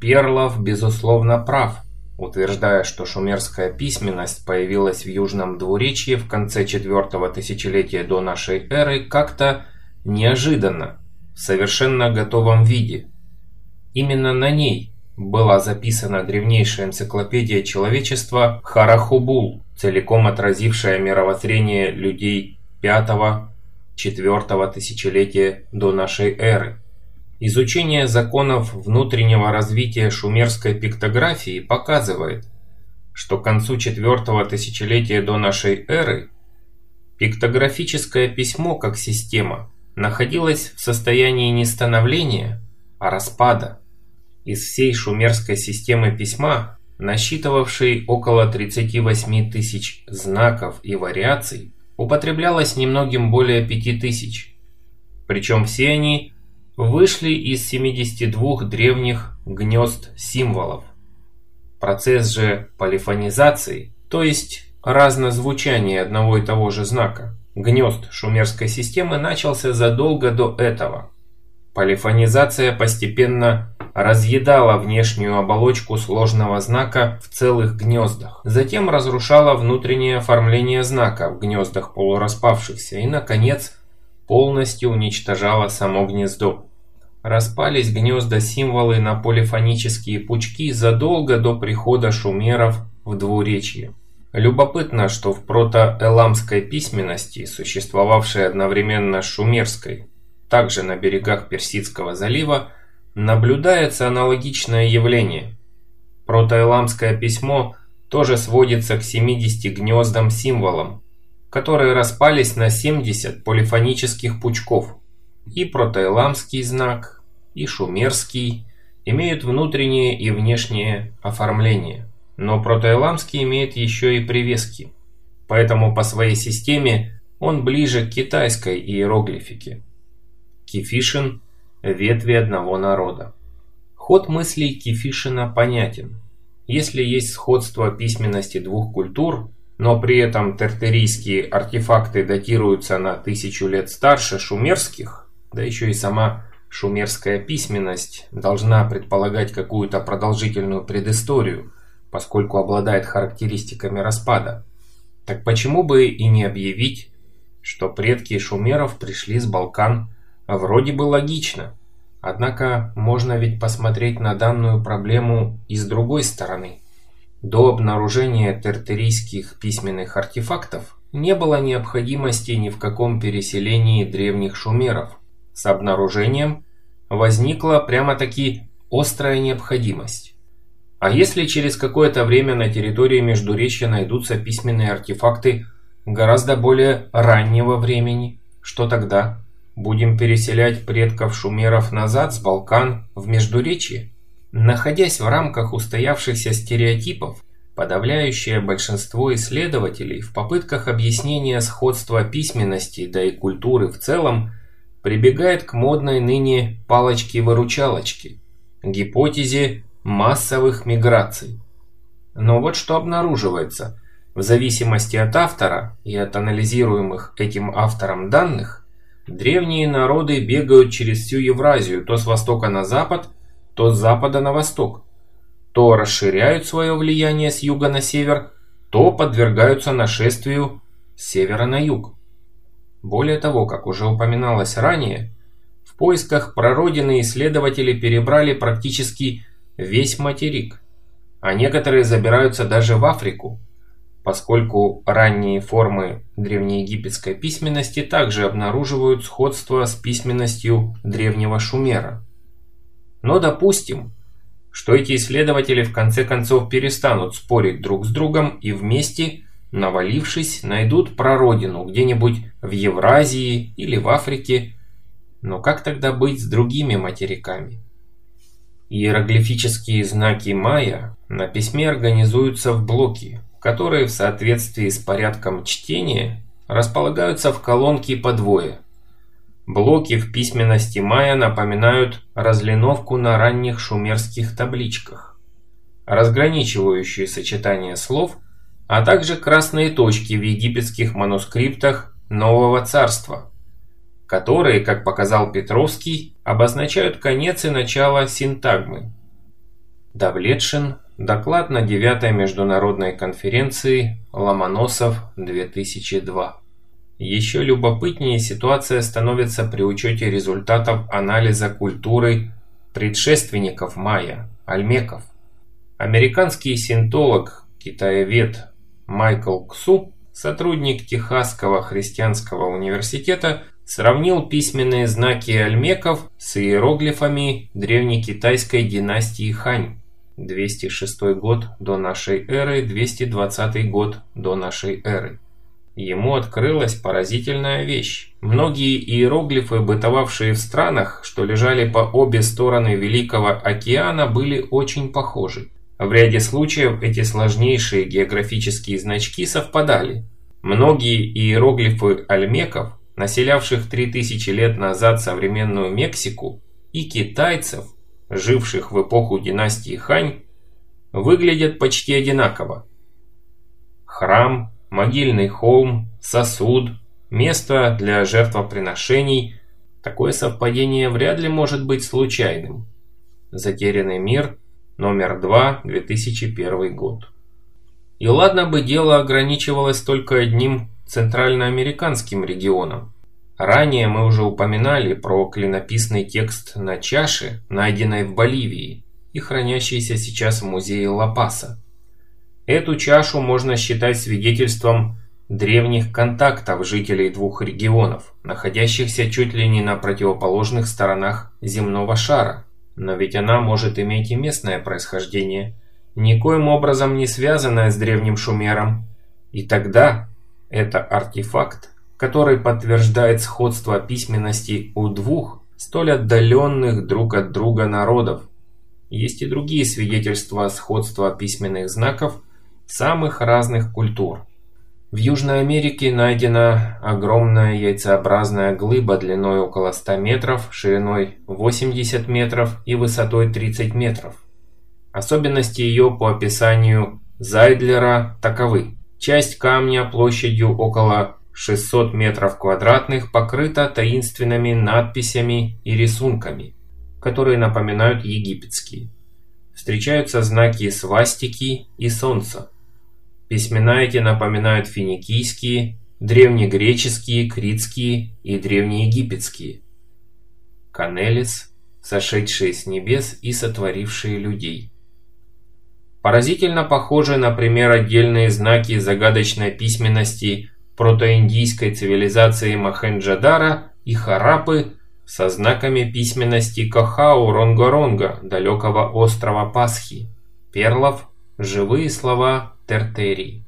Перлов, безусловно, прав, утверждая, что шумерская письменность появилась в Южном Двуречье в конце четвертого тысячелетия до нашей эры как-то неожиданно, в совершенно готовом виде. Именно на ней была записана древнейшая энциклопедия человечества Харахубул, целиком отразившая мировоззрение людей пятого-четвертого тысячелетия до нашей эры. Изучение законов внутреннего развития шумерской пиктографии показывает, что к концу четвертого тысячелетия до нашей эры пиктографическое письмо как система находилось в состоянии не становления, а распада. Из всей шумерской системы письма, насчитывавшей около 38 тысяч знаков и вариаций, употреблялось немногим более 5 тысяч. Причем все они вышли из 72 древних гнезд символов. Процесс же полифонизации, то есть разнозвучания одного и того же знака, гнезд шумерской системы начался задолго до этого. Полифонизация постепенно разъедала внешнюю оболочку сложного знака в целых гнездах, затем разрушала внутреннее оформление знака в гнездах полураспавшихся и, наконец, полностью уничтожала само гнездо. Распались гнезда-символы на полифонические пучки задолго до прихода шумеров в двуречье. Любопытно, что в протоэламской письменности, существовавшей одновременно с шумерской, также на берегах Персидского залива, наблюдается аналогичное явление. Протоэламское письмо тоже сводится к 70 гнездам-символам, которые распались на 70 полифонических пучков. И протоэламский знак, и шумерский имеют внутреннее и внешнее оформление. Но протоэламский имеет еще и привески. Поэтому по своей системе он ближе к китайской иероглифике. Кефишин – ветви одного народа. Ход мыслей Кефишина понятен. Если есть сходство письменности двух культур, но при этом тертерийские артефакты датируются на тысячу лет старше шумерских, да еще и сама шумерская письменность должна предполагать какую-то продолжительную предысторию, поскольку обладает характеристиками распада. Так почему бы и не объявить, что предки шумеров пришли с Балкан вроде бы логично. Однако можно ведь посмотреть на данную проблему и с другой стороны. До обнаружения тертерийских письменных артефактов не было необходимости ни в каком переселении древних шумеров. С обнаружением возникла прямо-таки острая необходимость. А если через какое-то время на территории Междуречья найдутся письменные артефакты гораздо более раннего времени, что тогда? Будем переселять предков шумеров назад с Балкан в Междуречье? Находясь в рамках устоявшихся стереотипов, подавляющее большинство исследователей в попытках объяснения сходства письменности, да и культуры в целом, прибегает к модной ныне палочке-выручалочке, гипотезе массовых миграций. Но вот что обнаруживается. В зависимости от автора и от анализируемых этим автором данных, Древние народы бегают через всю Евразию, то с востока на запад, то с запада на восток. То расширяют свое влияние с юга на север, то подвергаются нашествию с севера на юг. Более того, как уже упоминалось ранее, в поисках прародины исследователи перебрали практически весь материк, а некоторые забираются даже в Африку, поскольку ранние формы древнеегипетской письменности также обнаруживают сходство с письменностью древнего Шумера. Но допустим, что эти исследователи в конце концов перестанут спорить друг с другом и вместе, навалившись, найдут прародину где-нибудь в Евразии или в Африке. Но как тогда быть с другими материками? Иероглифические знаки майя на письме организуются в блоки, которые в соответствии с порядком чтения располагаются в колонке по двое. Блоки в письменности майя напоминают разлиновку на ранних шумерских табличках, разграничивающие сочетания слов, а также красные точки в египетских манускриптах Нового Царства, которые, как показал Петровский, обозначают конец и начало синтагмы. Давлетшин. Доклад на 9 международной конференции Ломоносов-2002. Еще любопытнее ситуация становится при учете результатов анализа культуры предшественников майя, альмеков. Американский синтолог, китаевед Майкл Ксу, сотрудник Техасского христианского университета, сравнил письменные знаки альмеков с иероглифами древнекитайской династии Хань. 206 год до нашей эры, 220 год до нашей эры. Ему открылась поразительная вещь. Многие иероглифы, бытовавшие в странах, что лежали по обе стороны Великого океана, были очень похожи. В ряде случаев эти сложнейшие географические значки совпадали. Многие иероглифы альмеков, населявших 3000 лет назад современную Мексику, и китайцев, живших в эпоху династии Хань, выглядят почти одинаково. Храм, могильный холм, сосуд, место для жертвоприношений – такое совпадение вряд ли может быть случайным. Затерянный мир – номер 2, 2001 год. И ладно бы дело ограничивалось только одним центральноамериканским регионом. Ранее мы уже упоминали про клинописный текст на чаше, найденной в Боливии и хранящейся сейчас в музее Ла-Паса. Эту чашу можно считать свидетельством древних контактов жителей двух регионов, находящихся чуть ли не на противоположных сторонах земного шара – но ведь она может иметь и местное происхождение, никоим образом не связанное с древним шумером. И тогда это артефакт, который подтверждает сходство письменности у двух столь отдаленных друг от друга народов. Есть и другие свидетельства сходства письменных знаков самых разных культур. В Южной Америке найдена огромная яйцеобразная глыба длиной около 100 метров, шириной 80 метров и высотой 30 метров. Особенности ее по описанию Зайдлера таковы. Часть камня площадью около 600 метров квадратных покрыта таинственными надписями и рисунками, которые напоминают египетские. Встречаются знаки свастики и солнца. Письмена эти напоминают финикийские, древнегреческие, критские и древнеегипетские. Канелис, сошедшие с небес и сотворившие людей. Поразительно похожи, например, отдельные знаки загадочной письменности протоиндийской цивилизации Махенджадара и Харапы со знаками письменности Кахау-Ронго-Ронго, далекого острова Пасхи, перлов, живые слова тертерий.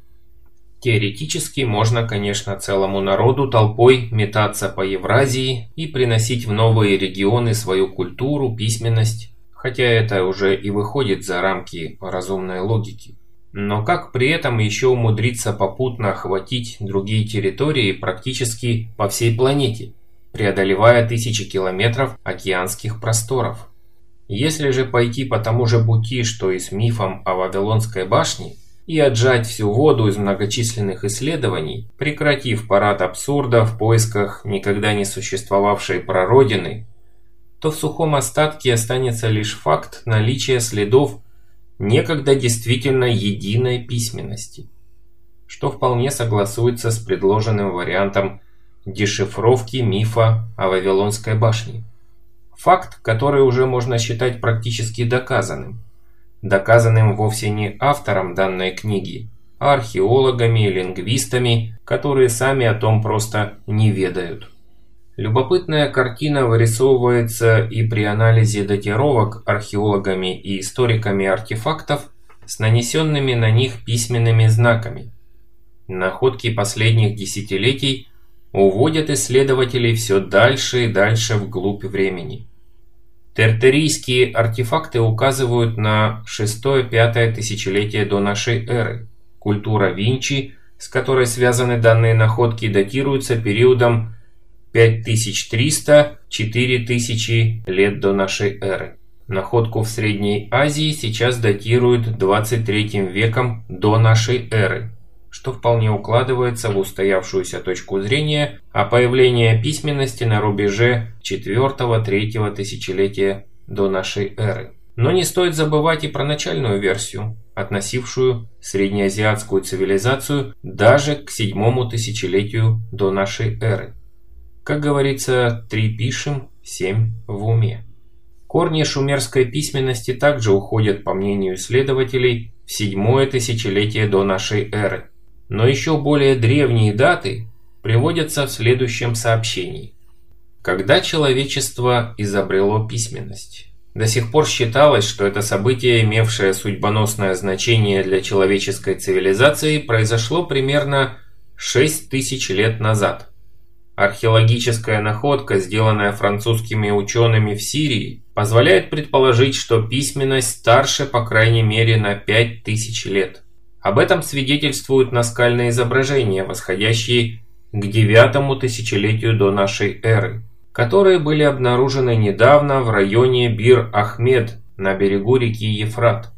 Теоретически можно, конечно, целому народу толпой метаться по Евразии и приносить в новые регионы свою культуру, письменность, хотя это уже и выходит за рамки разумной логики. Но как при этом еще умудриться попутно охватить другие территории практически по всей планете, преодолевая тысячи километров океанских просторов? Если же пойти по тому же пути, что и с мифом о Вавилонской башне, и отжать всю воду из многочисленных исследований, прекратив парад абсурда в поисках никогда не существовавшей прародины, то в сухом остатке останется лишь факт наличия следов некогда действительно единой письменности, что вполне согласуется с предложенным вариантом дешифровки мифа о Вавилонской башне. Факт, который уже можно считать практически доказанным – доказанным вовсе не автором данной книги, а археологами и лингвистами, которые сами о том просто не ведают. Любопытная картина вырисовывается и при анализе датировок археологами и историками артефактов с нанесенными на них письменными знаками. Находки последних десятилетий уводят исследователей все дальше и дальше вглубь времени. Тертерийские артефакты указывают на 6-5 тысячелетие до нашей эры. Культура Винчи, с которой связаны данные находки, датируется периодом 5300-4000 лет до нашей эры. Находку в Средней Азии сейчас датируют 23 веком до нашей эры что вполне укладывается в устоявшуюся точку зрения о появлении письменности на рубеже 4-3 тысячелетия до нашей эры. Но не стоит забывать и про начальную версию, относившую среднеазиатскую цивилизацию даже к седьмому тысячелетию до нашей эры. Как говорится, три пишем, семь в уме. Корни шумерской письменности также уходят, по мнению исследователей, в седьмое тысячелетие до нашей эры. Но еще более древние даты приводятся в следующем сообщении. Когда человечество изобрело письменность? До сих пор считалось, что это событие, имевшее судьбоносное значение для человеческой цивилизации, произошло примерно 6 тысяч лет назад. Археологическая находка, сделанная французскими учеными в Сирии, позволяет предположить, что письменность старше по крайней мере на 5000 лет. Об этом свидетельствуют наскальные изображения, восходящие к девятому тысячелетию до нашей эры которые были обнаружены недавно в районе Бир-Ахмед на берегу реки Ефрат.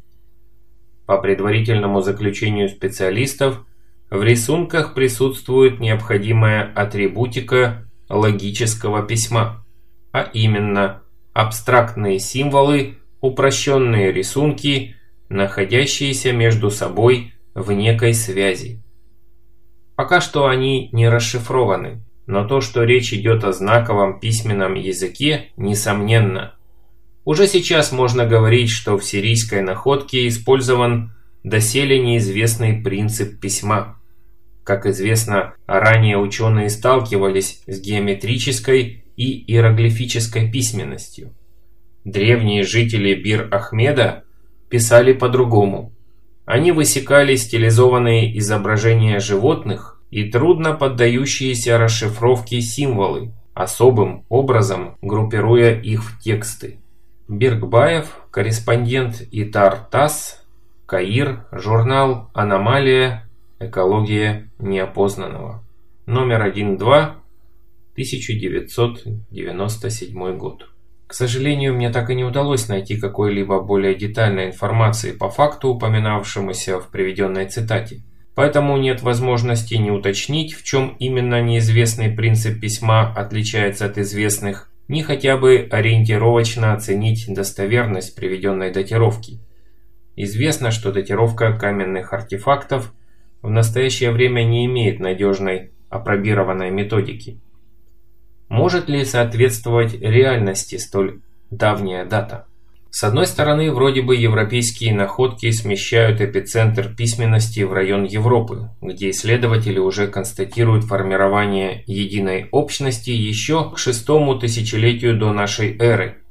По предварительному заключению специалистов, в рисунках присутствует необходимая атрибутика логического письма, а именно абстрактные символы, упрощенные рисунки, находящиеся между собой в некой связи. Пока что они не расшифрованы. Но то, что речь идет о знаковом письменном языке, несомненно. Уже сейчас можно говорить, что в сирийской находке использован доселе неизвестный принцип письма. Как известно, ранее ученые сталкивались с геометрической и иероглифической письменностью. Древние жители Бир-Ахмеда писали по-другому. Они высекали стилизованные изображения животных и трудно поддающиеся расшифровке символы, особым образом группируя их в тексты. Бергбаев, корреспондент Итар ТАСС, Каир, журнал «Аномалия. Экология неопознанного». Номер 1-2, 1997 год. К сожалению, мне так и не удалось найти какой-либо более детальной информации по факту, упоминавшемуся в приведенной цитате. Поэтому нет возможности не уточнить, в чем именно неизвестный принцип письма отличается от известных, ни хотя бы ориентировочно оценить достоверность приведенной датировки. Известно, что датировка каменных артефактов в настоящее время не имеет надежной апробированной методики. Может ли соответствовать реальности столь давняя дата? С одной стороны, вроде бы европейские находки смещают эпицентр письменности в район Европы, где исследователи уже констатируют формирование единой общности еще к шестому тысячелетию до нашей эры.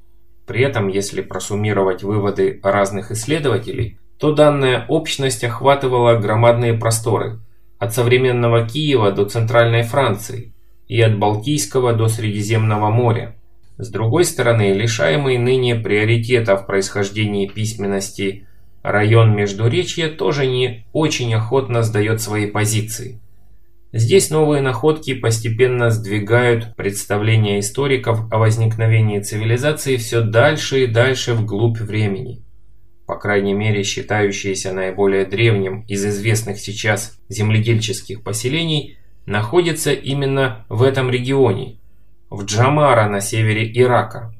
При этом, если просуммировать выводы разных исследователей, то данная общность охватывала громадные просторы от современного Киева до центральной Франции и от Балтийского до Средиземного моря. С другой стороны, лишаемый ныне приоритета в происхождении письменности район Междуречья тоже не очень охотно сдает свои позиции. Здесь новые находки постепенно сдвигают представления историков о возникновении цивилизации все дальше и дальше вглубь времени. По крайней мере, считающиеся наиболее древним из известных сейчас земледельческих поселений находится именно в этом регионе – в Джамара на севере Ирака.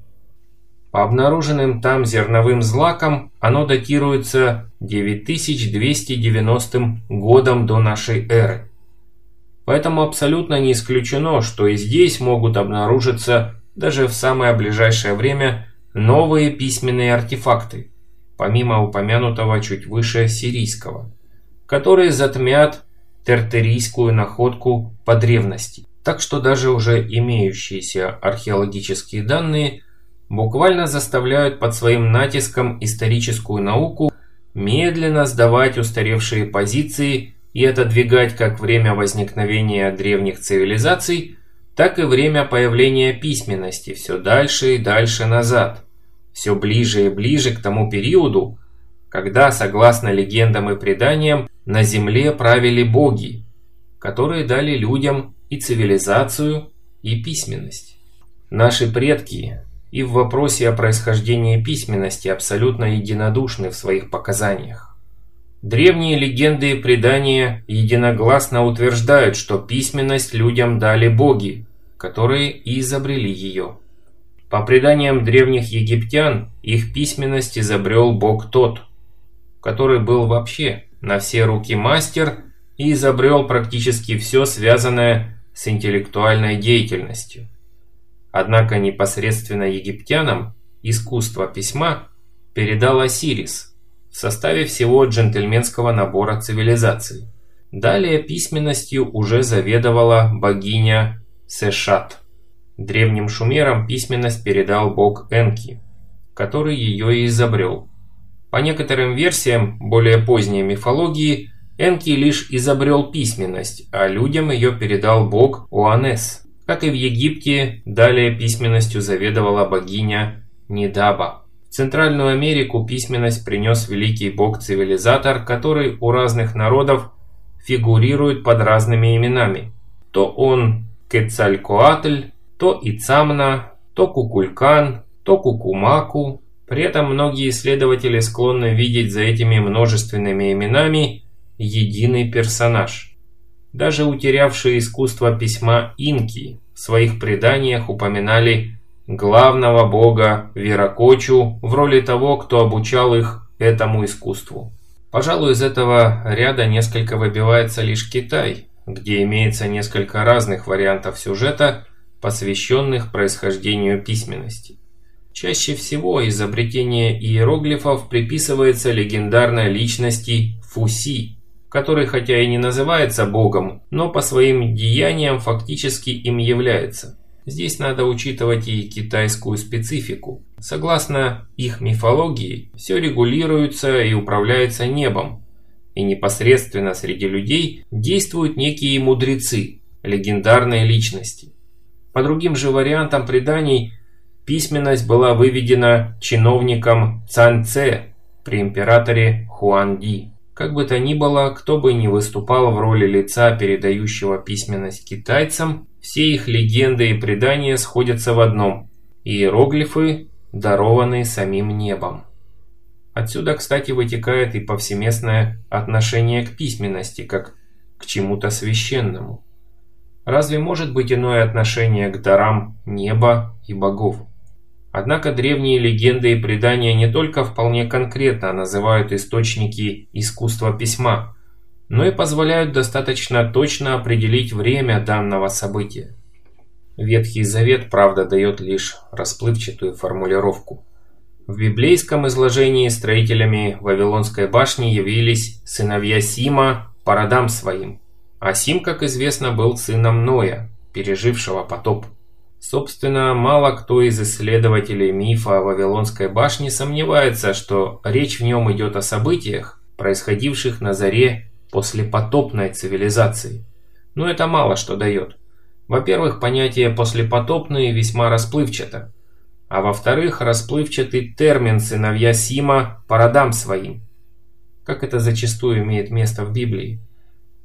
По обнаруженным там зерновым злакам оно датируется 9290 годом до нашей эры. Поэтому абсолютно не исключено, что и здесь могут обнаружиться даже в самое ближайшее время новые письменные артефакты, помимо упомянутого чуть выше сирийского, которые затмят тертерийскую находку по древности. Так что даже уже имеющиеся археологические данные буквально заставляют под своим натиском историческую науку медленно сдавать устаревшие позиции и отодвигать как время возникновения древних цивилизаций, так и время появления письменности все дальше и дальше назад, все ближе и ближе к тому периоду, когда, согласно легендам и преданиям, на земле правили боги, которые дали людям и цивилизацию, и письменность. Наши предки и в вопросе о происхождении письменности абсолютно единодушны в своих показаниях. Древние легенды и предания единогласно утверждают, что письменность людям дали боги, которые и изобрели ее. По преданиям древних египтян, их письменность изобрел бог тот, который был вообще на все руки мастер и изобрел практически все связанное с интеллектуальной деятельностью. Однако непосредственно египтянам искусство письма передал Осирис в составе всего джентльменского набора цивилизаций. Далее письменностью уже заведовала богиня Сешат. Древним шумерам письменность передал бог Энки, который ее и изобрел. По некоторым версиям более поздней мифологии, Энки лишь изобрел письменность, а людям ее передал бог Уанес. Как и в Египте, далее письменностью заведовала богиня Нидаба. В Центральную Америку письменность принес великий бог-цивилизатор, который у разных народов фигурирует под разными именами. То он Кецалькоатль, то Ицамна, то Кукулькан, то Кукумаку. При этом многие исследователи склонны видеть за этими множественными именами единый персонаж. Даже утерявшие искусство письма инки в своих преданиях упоминали главного бога Веракочу в роли того, кто обучал их этому искусству. Пожалуй, из этого ряда несколько выбивается лишь Китай, где имеется несколько разных вариантов сюжета, посвященных происхождению письменности. Чаще всего изобретение иероглифов приписывается легендарной личности Фуси, который хотя и не называется богом, но по своим деяниям фактически им является. Здесь надо учитывать и китайскую специфику. Согласно их мифологии, все регулируется и управляется небом, и непосредственно среди людей действуют некие мудрецы, легендарные личности. По другим же вариантам преданий, письменность была выведена чиновником Цанце при императоре Хуанди. Как бы то ни было, кто бы ни выступал в роли лица, передающего письменность китайцам, все их легенды и предания сходятся в одном – иероглифы, дарованные самим небом. Отсюда, кстати, вытекает и повсеместное отношение к письменности, как к чему-то священному. Разве может быть иное отношение к дарам неба и богов? Однако древние легенды и предания не только вполне конкретно называют источники искусства письма, но и позволяют достаточно точно определить время данного события. Ветхий Завет, правда, дает лишь расплывчатую формулировку – в библейском изложении строителями Вавилонской башни явились сыновья Сима по родам своим. А Сим, как известно, был сыном Ноя, пережившего потоп. Собственно, мало кто из исследователей мифа о Вавилонской башне сомневается, что речь в нем идет о событиях, происходивших на заре после потопной цивилизации. Но это мало что дает. Во-первых, понятие «послепотопные» весьма расплывчато – а во-вторых, расплывчатый термин «сыновья Сима» по родам своим. Как это зачастую имеет место в Библии.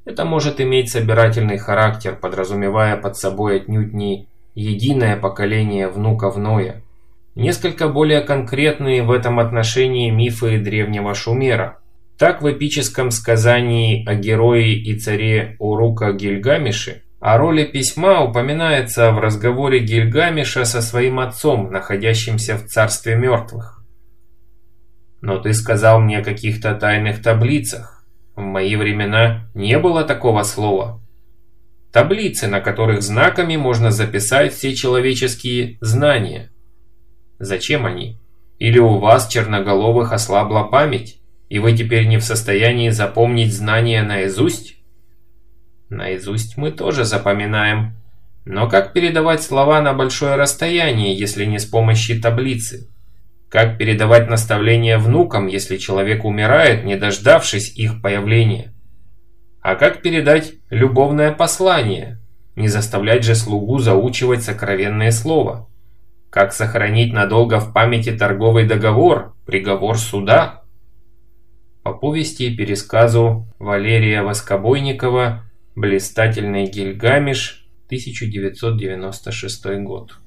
Это может иметь собирательный характер, подразумевая под собой отнюдь не единое поколение внуков Ноя. Несколько более конкретные в этом отношении мифы древнего Шумера. Так в эпическом сказании о герое и царе Урука Гильгамеше о роли письма упоминается в разговоре Гильгамеша со своим отцом, находящимся в царстве мертвых. «Но ты сказал мне о каких-то тайных таблицах. В мои времена не было такого слова. Таблицы, на которых знаками можно записать все человеческие знания. Зачем они? Или у вас, черноголовых, ослабла память, и вы теперь не в состоянии запомнить знания наизусть?» Наизусть мы тоже запоминаем. Но как передавать слова на большое расстояние, если не с помощью таблицы? Как передавать наставления внукам, если человек умирает, не дождавшись их появления? А как передать любовное послание? Не заставлять же слугу заучивать сокровенное слово? Как сохранить надолго в памяти торговый договор, приговор суда? По повести и пересказу Валерия Воскобойникова Блистательный Гильгамеш, 1996 год.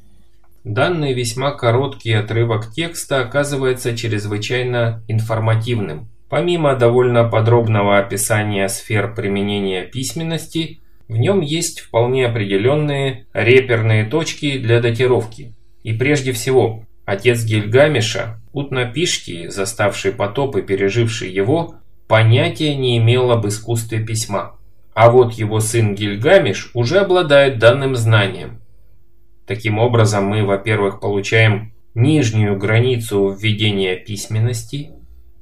Данный весьма короткий отрывок текста оказывается чрезвычайно информативным. Помимо довольно подробного описания сфер применения письменности, в нем есть вполне определенные реперные точки для датировки. И прежде всего, отец Гильгамеша, Утнапишти, заставший потоп и переживший его, понятия не имел об искусстве письма. А вот его сын Гильгамеш уже обладает данным знанием. Таким образом, мы, во-первых, получаем нижнюю границу введения письменности,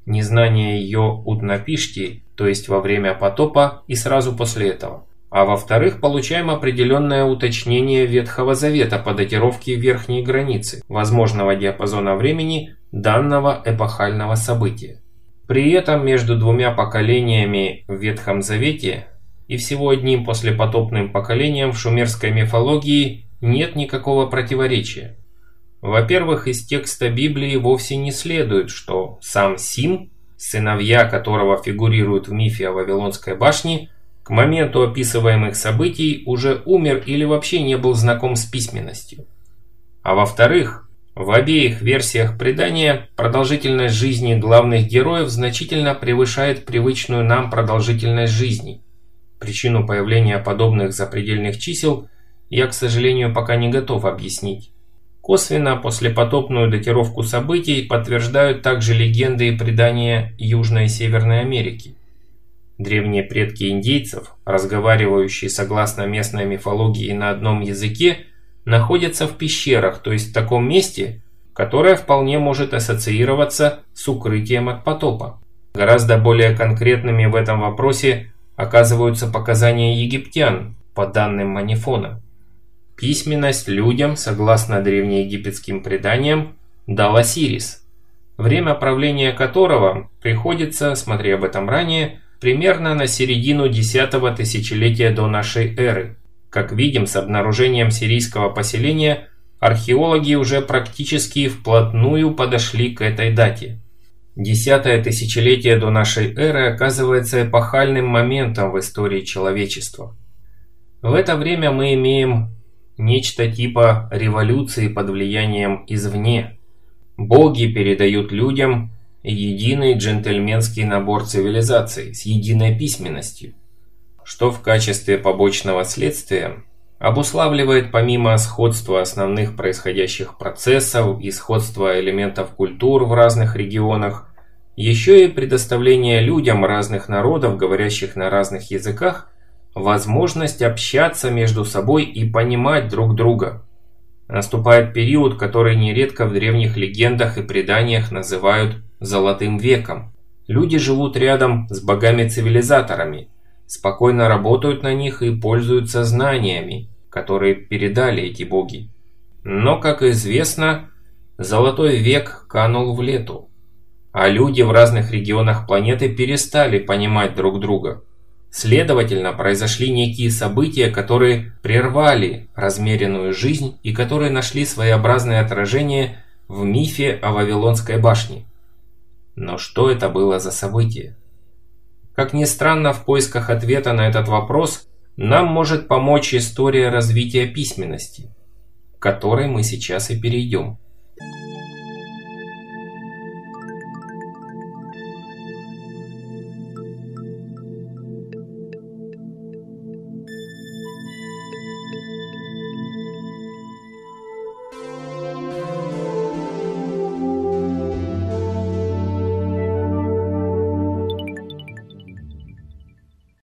незнание ее Утнапишти, то есть во время потопа и сразу после этого. А во-вторых, получаем определенное уточнение Ветхого Завета по датировке верхней границы возможного диапазона времени данного эпохального события. При этом между двумя поколениями в Ветхом Завете и всего одним послепотопным поколением в шумерской мифологии нет никакого противоречия. Во-первых, из текста Библии вовсе не следует, что сам Сим, сыновья которого фигурируют в мифе о Вавилонской башне, к моменту описываемых событий уже умер или вообще не был знаком с письменностью. А во-вторых, в обеих версиях предания продолжительность жизни главных героев значительно превышает привычную нам продолжительность жизни. Причину появления подобных запредельных чисел я, к сожалению, пока не готов объяснить. Косвенно послепотопную датировку событий подтверждают также легенды и предания Южной и Северной Америки. Древние предки индейцев, разговаривающие согласно местной мифологии на одном языке, находятся в пещерах, то есть в таком месте, которое вполне может ассоциироваться с укрытием от потопа. Гораздо более конкретными в этом вопросе оказываются показания египтян по данным Манифона. Письменность людям, согласно древнеегипетским преданиям, дал Осирис, время правления которого приходится, смотри об этом ранее, примерно на середину 10 тысячелетия до нашей эры. Как видим, с обнаружением сирийского поселения археологи уже практически вплотную подошли к этой дате. Десятое тысячелетие до нашей эры оказывается эпохальным моментом в истории человечества. В это время мы имеем нечто типа революции под влиянием извне. Боги передают людям единый джентльменский набор цивилизаций с единой письменностью, что в качестве побочного следствия обуславливает помимо сходства основных происходящих процессов и сходства элементов культур в разных регионах, еще и предоставление людям разных народов, говорящих на разных языках, возможность общаться между собой и понимать друг друга. Наступает период, который нередко в древних легендах и преданиях называют «золотым веком». Люди живут рядом с богами-цивилизаторами, спокойно работают на них и пользуются знаниями, которые передали эти боги. Но, как известно, золотой век канул в лету, а люди в разных регионах планеты перестали понимать друг друга – Следовательно, произошли некие события, которые прервали размеренную жизнь и которые нашли своеобразное отражение в мифе о Вавилонской башне. Но что это было за событие? Как ни странно, в поисках ответа на этот вопрос нам может помочь история развития письменности, к которой мы сейчас и перейдем.